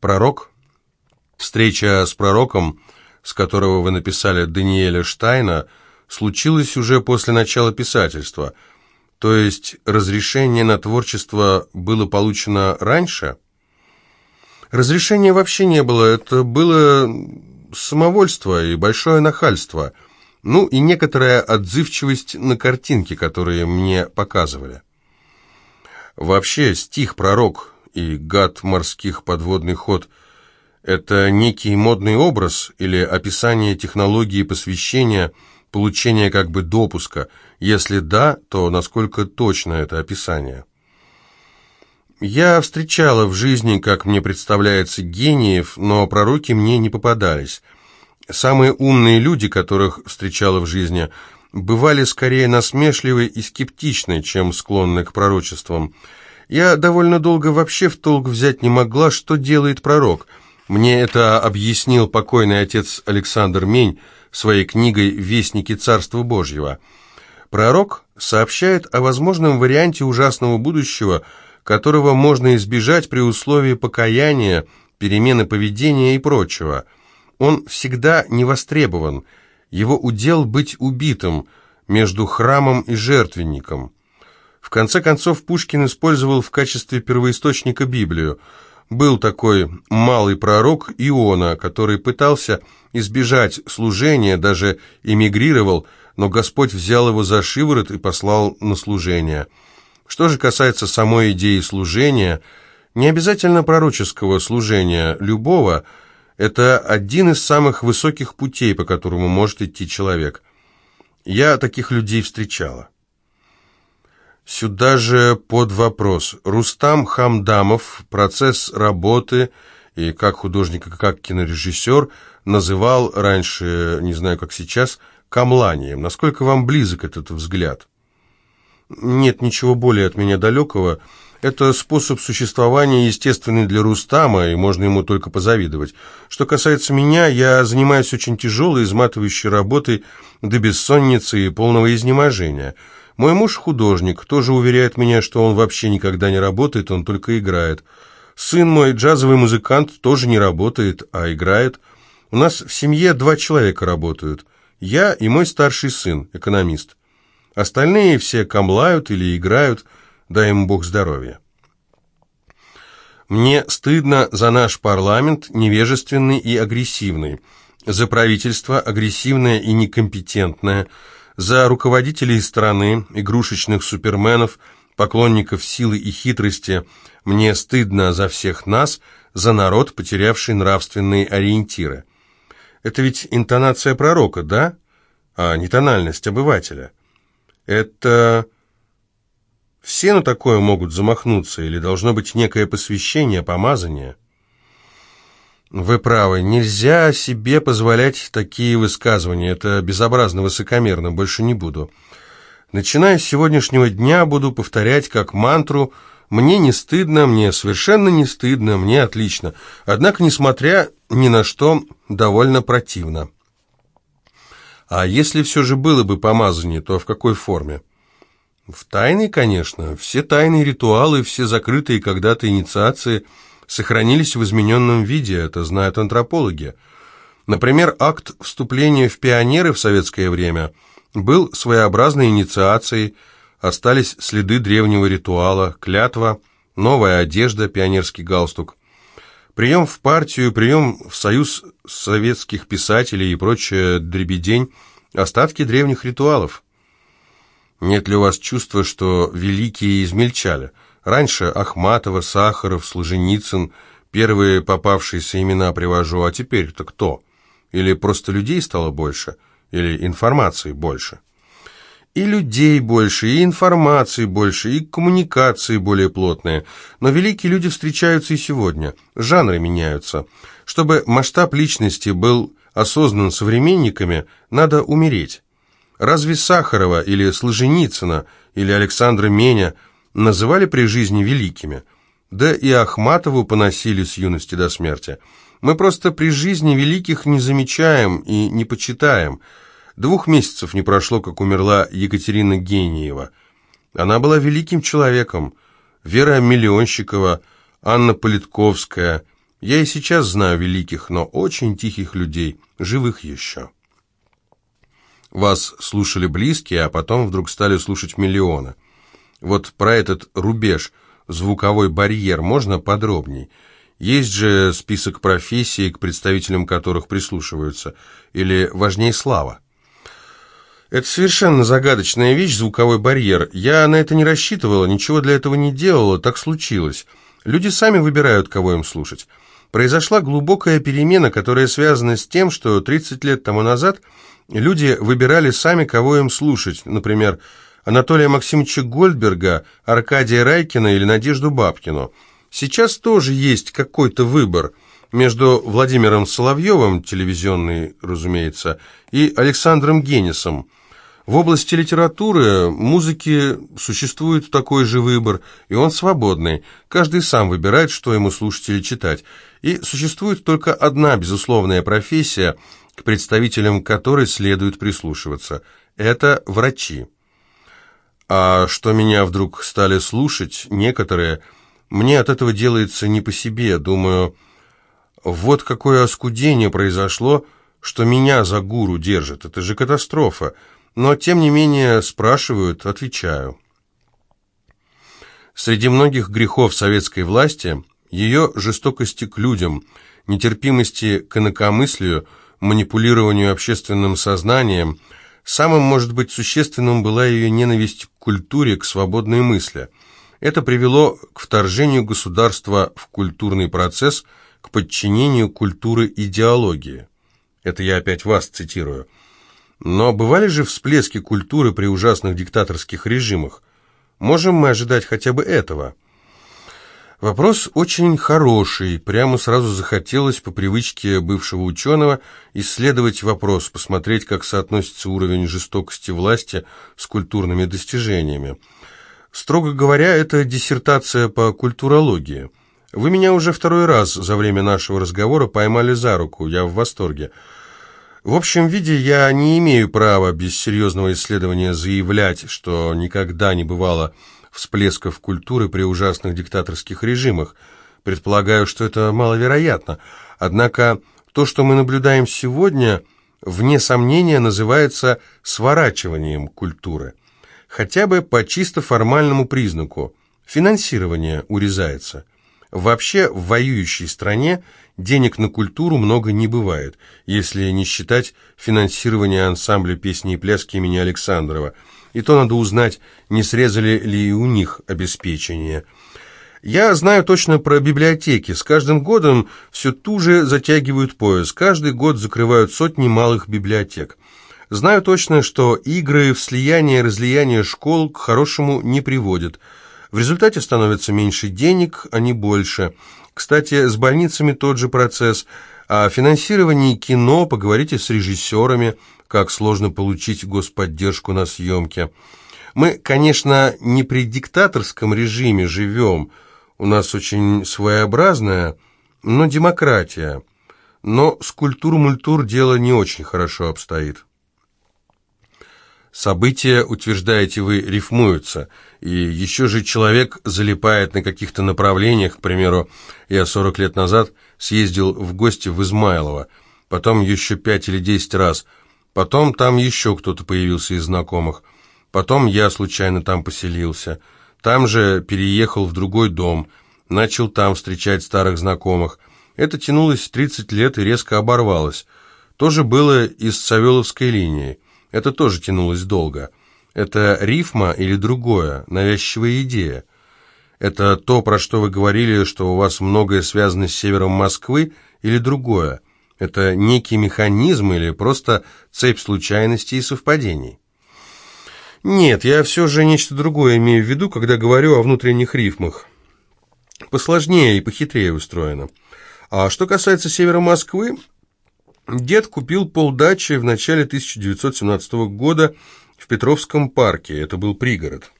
Пророк? Встреча с пророком, с которого вы написали Даниэля Штайна, случилась уже после начала писательства, то есть разрешение на творчество было получено раньше? Разрешения вообще не было, это было самовольство и большое нахальство, ну и некоторая отзывчивость на картинки, которые мне показывали. Вообще стих «Пророк» и «Гад морских подводный ход» — это некий модный образ или описание технологии посвящения, получения как бы допуска? Если да, то насколько точно это описание? Я встречала в жизни, как мне представляется, гениев, но пророки мне не попадались. Самые умные люди, которых встречала в жизни, бывали скорее насмешливы и скептичны, чем склонны к пророчествам. Я довольно долго вообще в толк взять не могла, что делает пророк. Мне это объяснил покойный отец Александр Мень своей книгой «Вестники Царства Божьего». Пророк сообщает о возможном варианте ужасного будущего – которого можно избежать при условии покаяния, перемены поведения и прочего. Он всегда не востребован, его удел быть убитым между храмом и жертвенником. В конце концов, Пушкин использовал в качестве первоисточника Библию. Был такой малый пророк Иона, который пытался избежать служения, даже эмигрировал, но Господь взял его за шиворот и послал на служение – что же касается самой идеи служения, не обязательно пророческого служения, любого, это один из самых высоких путей, по которому может идти человек. Я таких людей встречала. Сюда же под вопрос. Рустам Хамдамов процесс работы и как художник, и как кинорежиссер называл раньше, не знаю как сейчас, камланием. Насколько вам близок этот взгляд? Нет ничего более от меня далекого. Это способ существования, естественный для Рустама, и можно ему только позавидовать. Что касается меня, я занимаюсь очень тяжелой, изматывающей работой до бессонницы и полного изнеможения. Мой муж художник, тоже уверяет меня, что он вообще никогда не работает, он только играет. Сын мой, джазовый музыкант, тоже не работает, а играет. У нас в семье два человека работают. Я и мой старший сын, экономист. Остальные все камлают или играют, дай им Бог здоровья. Мне стыдно за наш парламент, невежественный и агрессивный, за правительство, агрессивное и некомпетентное, за руководителей страны, игрушечных суперменов, поклонников силы и хитрости. Мне стыдно за всех нас, за народ, потерявший нравственные ориентиры. Это ведь интонация пророка, да? А не тональность обывателя. Это... Все на такое могут замахнуться, или должно быть некое посвящение, помазание? Вы правы, нельзя себе позволять такие высказывания, это безобразно высокомерно, больше не буду. Начиная с сегодняшнего дня буду повторять как мантру «Мне не стыдно, мне совершенно не стыдно, мне отлично». Однако, несмотря ни на что, довольно противно. А если все же было бы помазание, то в какой форме? В тайной, конечно. Все тайные ритуалы, все закрытые когда-то инициации сохранились в измененном виде, это знают антропологи. Например, акт вступления в пионеры в советское время был своеобразной инициацией, остались следы древнего ритуала, клятва, новая одежда, пионерский галстук. Прием в партию, прием в союз советских писателей и прочее дребедень, остатки древних ритуалов. Нет ли у вас чувства, что великие измельчали? Раньше Ахматова, Сахаров, Солженицын, первые попавшиеся имена привожу, а теперь-то кто? Или просто людей стало больше? Или информации больше? И людей больше, и информации больше, и коммуникации более плотные. Но великие люди встречаются и сегодня. Жанры меняются. Чтобы масштаб личности был осознан современниками, надо умереть. Разве Сахарова или Солженицына или Александра Меня называли при жизни великими? Да и Ахматову поносили с юности до смерти. Мы просто при жизни великих не замечаем и не почитаем – Двух месяцев не прошло, как умерла Екатерина Гениева. Она была великим человеком. Вера Миллионщикова, Анна Политковская, Я и сейчас знаю великих, но очень тихих людей, живых еще. Вас слушали близкие, а потом вдруг стали слушать миллионы. Вот про этот рубеж, звуковой барьер, можно подробней? Есть же список профессий, к представителям которых прислушиваются, или важнее слава? Это совершенно загадочная вещь, звуковой барьер. Я на это не рассчитывала, ничего для этого не делала, так случилось. Люди сами выбирают, кого им слушать. Произошла глубокая перемена, которая связана с тем, что 30 лет тому назад люди выбирали сами, кого им слушать. Например, Анатолия Максимовича Гольдберга, Аркадия Райкина или Надежду Бабкину. Сейчас тоже есть какой-то выбор между Владимиром Соловьевым, телевизионный, разумеется, и Александром Генисом. В области литературы, музыки существует такой же выбор, и он свободный. Каждый сам выбирает, что ему слушать или читать. И существует только одна безусловная профессия, к представителям которой следует прислушиваться. Это врачи. А что меня вдруг стали слушать некоторые, мне от этого делается не по себе. Думаю, вот какое оскудение произошло, что меня за гуру держит. Это же катастрофа. Но, тем не менее, спрашивают, отвечаю. Среди многих грехов советской власти ее жестокости к людям, нетерпимости к инакомыслию, манипулированию общественным сознанием, самым, может быть, существенным была ее ненависть культуре, к свободной мысли. Это привело к вторжению государства в культурный процесс, к подчинению культуры идеологии. Это я опять вас цитирую. Но бывали же всплески культуры при ужасных диктаторских режимах. Можем мы ожидать хотя бы этого? Вопрос очень хороший. Прямо сразу захотелось по привычке бывшего ученого исследовать вопрос, посмотреть, как соотносится уровень жестокости власти с культурными достижениями. Строго говоря, это диссертация по культурологии. Вы меня уже второй раз за время нашего разговора поймали за руку, я в восторге. В общем виде я не имею права без серьезного исследования заявлять, что никогда не бывало всплесков культуры при ужасных диктаторских режимах. Предполагаю, что это маловероятно. Однако то, что мы наблюдаем сегодня, вне сомнения называется сворачиванием культуры. Хотя бы по чисто формальному признаку. Финансирование урезается. Вообще в воюющей стране денег на культуру много не бывает, если не считать финансирование ансамбля песни и пляски имени Александрова. И то надо узнать, не срезали ли у них обеспечение. Я знаю точно про библиотеки. С каждым годом все туже затягивают пояс. Каждый год закрывают сотни малых библиотек. Знаю точно, что игры в слияние и разлияние школ к хорошему не приводят – в результате становится меньше денег, а не больше. Кстати, с больницами тот же процесс. О финансировании кино поговорите с режиссерами, как сложно получить господдержку на съемке. Мы, конечно, не при диктаторском режиме живем, у нас очень своеобразная, но демократия. Но с культур-мультур дело не очень хорошо обстоит. События, утверждаете вы, рифмуются, и еще же человек залипает на каких-то направлениях, к примеру, я 40 лет назад съездил в гости в Измайлово, потом еще пять или десять раз, потом там еще кто-то появился из знакомых, потом я случайно там поселился, там же переехал в другой дом, начал там встречать старых знакомых. Это тянулось 30 лет и резко оборвалось. То же было и с Савеловской линией. Это тоже тянулось долго. Это рифма или другое, навязчивая идея? Это то, про что вы говорили, что у вас многое связано с севером Москвы, или другое? Это некий механизм или просто цепь случайностей и совпадений? Нет, я все же нечто другое имею в виду, когда говорю о внутренних рифмах. Посложнее и похитрее устроено. А что касается севера Москвы, Дед купил полдачи в начале 1917 года в Петровском парке, это был пригород.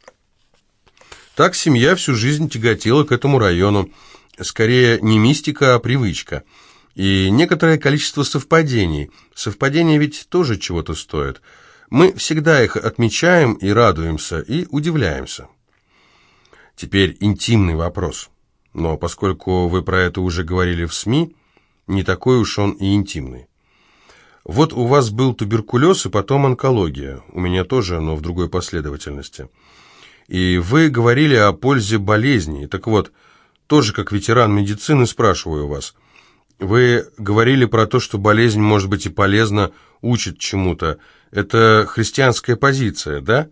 Так семья всю жизнь тяготела к этому району, скорее не мистика, а привычка. И некоторое количество совпадений. Совпадения ведь тоже чего-то стоят. Мы всегда их отмечаем и радуемся, и удивляемся. Теперь интимный вопрос. но поскольку вы про это уже говорили в СМИ, не такой уж он и интимный. Вот у вас был туберкулез и потом онкология, у меня тоже, но в другой последовательности. И вы говорили о пользе болезней. Так вот, тоже как ветеран медицины спрашиваю вас. Вы говорили про то, что болезнь может быть и полезна, учит чему-то. Это христианская позиция, да?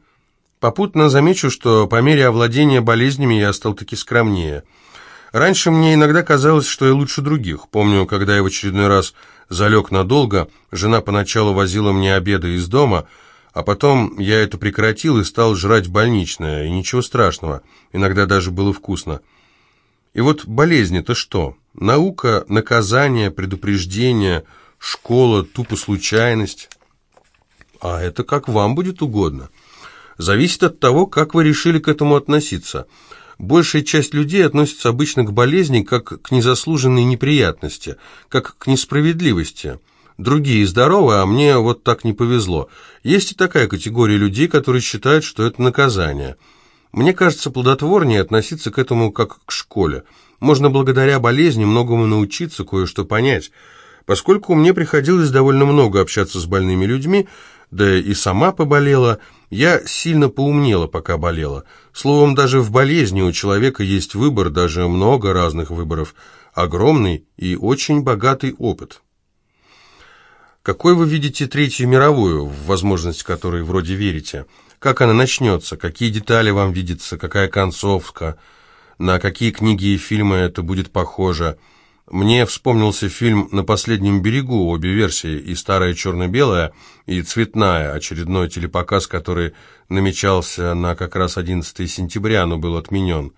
Попутно замечу, что по мере овладения болезнями я стал таки скромнее. Раньше мне иногда казалось, что я лучше других. Помню, когда я в очередной раз залег надолго, жена поначалу возила мне обеды из дома, а потом я это прекратил и стал жрать больничное, и ничего страшного, иногда даже было вкусно. И вот болезни-то что? Наука, наказание, предупреждение, школа, тупо случайность. А это как вам будет угодно. Зависит от того, как вы решили к этому относиться. Большая часть людей относится обычно к болезни как к незаслуженной неприятности, как к несправедливости. Другие здоровы, а мне вот так не повезло. Есть и такая категория людей, которые считают, что это наказание. Мне кажется, плодотворнее относиться к этому как к школе. Можно благодаря болезни многому научиться, кое-что понять. Поскольку мне приходилось довольно много общаться с больными людьми, да и сама поболела, я сильно поумнела, пока болела. Словом, даже в болезни у человека есть выбор, даже много разных выборов, огромный и очень богатый опыт. Какой вы видите Третью мировую, в возможность которой вроде верите? Как она начнется? Какие детали вам видятся? Какая концовка? На какие книги и фильмы это будет похоже? Мне вспомнился фильм «На последнем берегу», обе версии, и старая черно-белая, и цветная, очередной телепоказ, который намечался на как раз 11 сентября, но был отменен.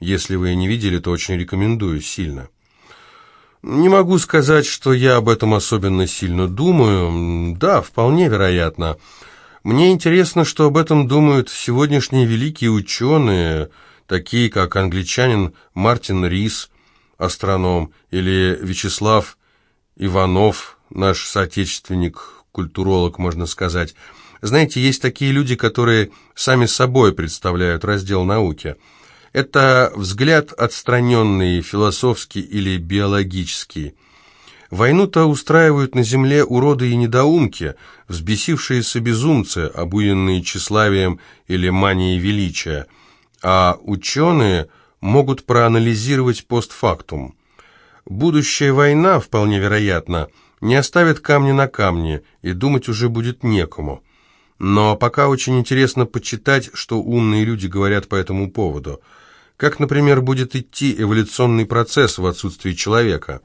Если вы не видели, то очень рекомендую, сильно. Не могу сказать, что я об этом особенно сильно думаю. Да, вполне вероятно. Мне интересно, что об этом думают сегодняшние великие ученые, такие как англичанин Мартин Рис, астроном, или Вячеслав Иванов, наш соотечественник, культуролог, можно сказать. Знаете, есть такие люди, которые сами собой представляют раздел науки. Это взгляд отстраненный, философский или биологический. Войну-то устраивают на земле уроды и недоумки, взбесившиеся безумцы, обуянные тщеславием или манией величия, а ученые – могут проанализировать постфактум. Будущая война, вполне вероятно, не оставит камни на камне, и думать уже будет некому. Но пока очень интересно почитать, что умные люди говорят по этому поводу. Как, например, будет идти эволюционный процесс в отсутствии человека.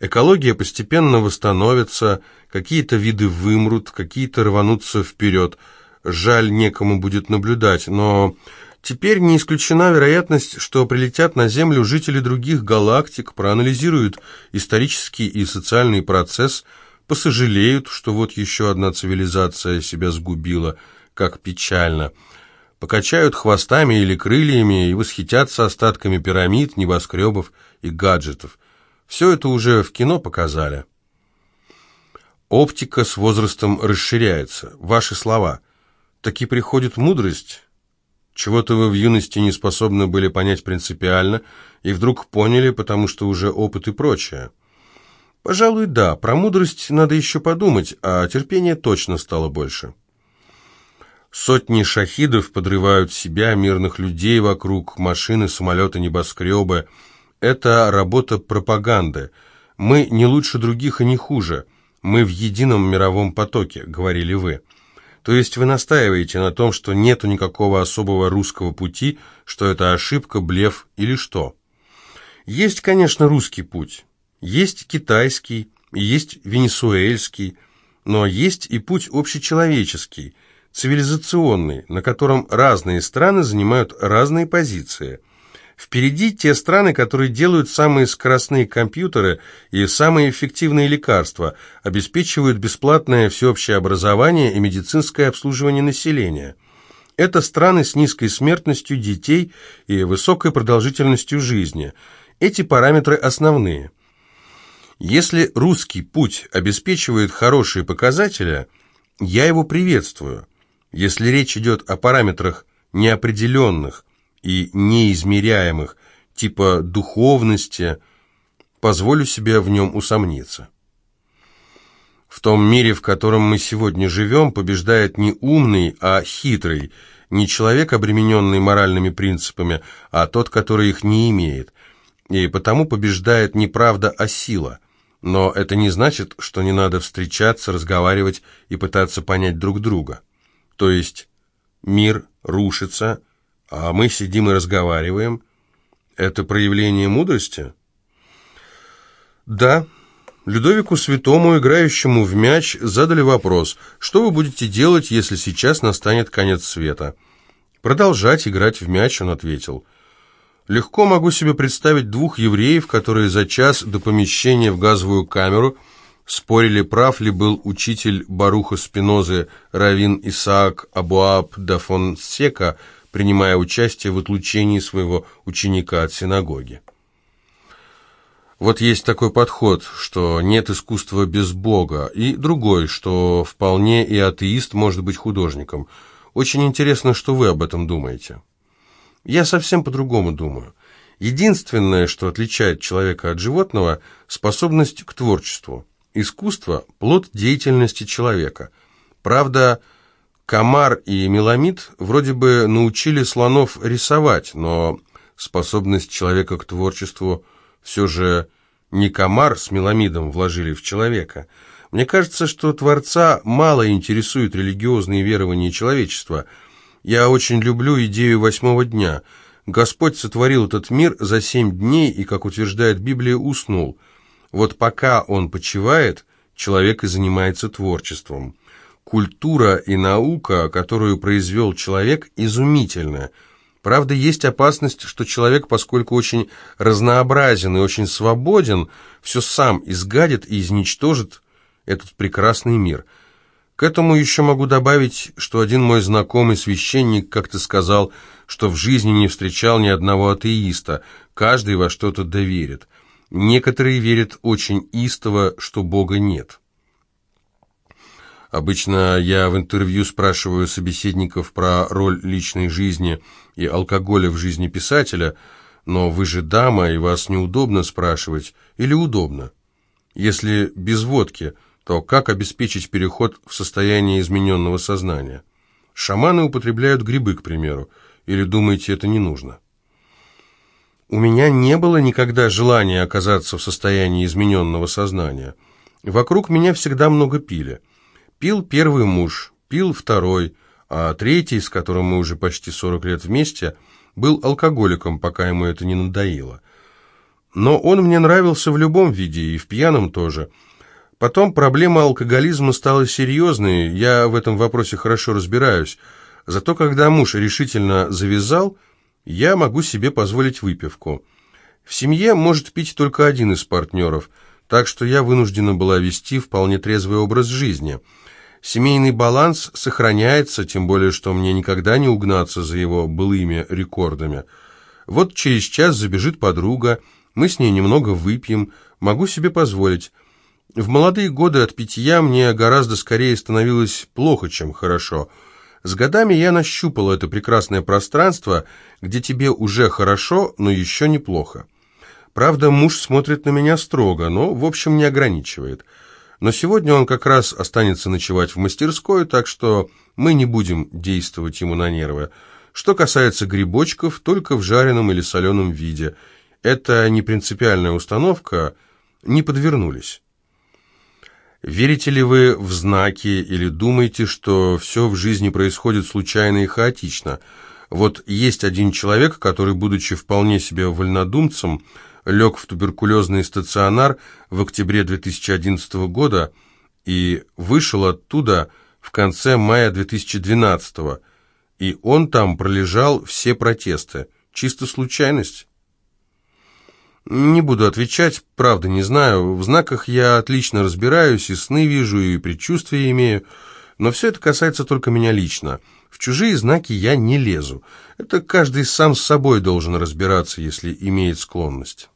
Экология постепенно восстановится, какие-то виды вымрут, какие-то рванутся вперед. Жаль, некому будет наблюдать, но Теперь не исключена вероятность, что прилетят на Землю жители других галактик, проанализируют исторический и социальный процесс, посожалеют, что вот еще одна цивилизация себя сгубила, как печально, покачают хвостами или крыльями и восхитятся остатками пирамид, небоскребов и гаджетов. Все это уже в кино показали. Оптика с возрастом расширяется. Ваши слова. Таки приходит мудрость чего-то вы в юности не способны были понять принципиально, и вдруг поняли, потому что уже опыт и прочее. Пожалуй, да, про мудрость надо еще подумать, а терпение точно стало больше. Сотни шахидов подрывают себя, мирных людей вокруг, машины, самолеты, небоскребы. Это работа пропаганды. Мы не лучше других и не хуже. Мы в едином мировом потоке, говорили вы. То есть вы настаиваете на том, что нету никакого особого русского пути, что это ошибка, блеф или что? Есть, конечно, русский путь. Есть китайский, есть венесуэльский, но есть и путь общечеловеческий, цивилизационный, на котором разные страны занимают разные позиции – Впереди те страны, которые делают самые скоростные компьютеры и самые эффективные лекарства, обеспечивают бесплатное всеобщее образование и медицинское обслуживание населения. Это страны с низкой смертностью детей и высокой продолжительностью жизни. Эти параметры основные. Если русский путь обеспечивает хорошие показатели, я его приветствую. Если речь идет о параметрах неопределенных, и неизмеряемых, типа духовности, позволю себе в нем усомниться. В том мире, в котором мы сегодня живем, побеждает не умный, а хитрый, не человек, обремененный моральными принципами, а тот, который их не имеет. И потому побеждает не правда, а сила. Но это не значит, что не надо встречаться, разговаривать и пытаться понять друг друга. То есть мир рушится, а мы сидим и разговариваем. Это проявление мудрости? Да, Людовику Святому, играющему в мяч, задали вопрос, что вы будете делать, если сейчас настанет конец света? Продолжать играть в мяч, он ответил. Легко могу себе представить двух евреев, которые за час до помещения в газовую камеру спорили, прав ли был учитель Баруха Спинозы Равин Исаак Абуаб да Фонсека, принимая участие в отлучении своего ученика от синагоги. Вот есть такой подход, что нет искусства без Бога, и другой, что вполне и атеист может быть художником. Очень интересно, что вы об этом думаете. Я совсем по-другому думаю. Единственное, что отличает человека от животного – способность к творчеству. Искусство – плод деятельности человека. Правда, комар и меламид вроде бы научили слонов рисовать, но способность человека к творчеству – все же не комар с меламидом вложили в человека. Мне кажется, что Творца мало интересует религиозные верования человечества. Я очень люблю идею восьмого дня. Господь сотворил этот мир за семь дней и, как утверждает Библия, уснул. Вот пока он почивает, человек и занимается творчеством. Культура и наука, которую произвел человек, изумительная – Правда, есть опасность, что человек, поскольку очень разнообразен и очень свободен, все сам изгадит и изничтожит этот прекрасный мир. К этому еще могу добавить, что один мой знакомый священник как-то сказал, что в жизни не встречал ни одного атеиста, каждый во что-то доверит. Некоторые верят очень истово, что Бога нет. Обычно я в интервью спрашиваю собеседников про роль личной жизни и алкоголя в жизни писателя, но вы же дама, и вас неудобно спрашивать, или удобно? Если без водки, то как обеспечить переход в состояние измененного сознания? Шаманы употребляют грибы, к примеру, или думаете, это не нужно? У меня не было никогда желания оказаться в состоянии измененного сознания. Вокруг меня всегда много пили – Пил первый муж, пил второй, а третий, с которым мы уже почти 40 лет вместе, был алкоголиком, пока ему это не надоело. Но он мне нравился в любом виде, и в пьяном тоже. Потом проблема алкоголизма стала серьезной, я в этом вопросе хорошо разбираюсь. Зато когда муж решительно завязал, я могу себе позволить выпивку. В семье может пить только один из партнеров, так что я вынуждена была вести вполне трезвый образ жизни – Семейный баланс сохраняется, тем более, что мне никогда не угнаться за его былыми рекордами. Вот через час забежит подруга, мы с ней немного выпьем, могу себе позволить. В молодые годы от питья мне гораздо скорее становилось плохо, чем хорошо. С годами я нащупал это прекрасное пространство, где тебе уже хорошо, но еще неплохо. Правда, муж смотрит на меня строго, но, в общем, не ограничивает. Но сегодня он как раз останется ночевать в мастерской, так что мы не будем действовать ему на нервы. Что касается грибочков, только в жареном или соленом виде. Это не принципиальная установка, не подвернулись. Верите ли вы в знаки или думаете, что все в жизни происходит случайно и хаотично? Вот есть один человек, который, будучи вполне себе вольнодумцем, лег в туберкулезный стационар в октябре 2011 года и вышел оттуда в конце мая 2012 и он там пролежал все протесты. Чисто случайность? Не буду отвечать, правда не знаю. В знаках я отлично разбираюсь, и сны вижу, и предчувствия имею, но все это касается только меня лично. В чужие знаки я не лезу. Это каждый сам с собой должен разбираться, если имеет склонность.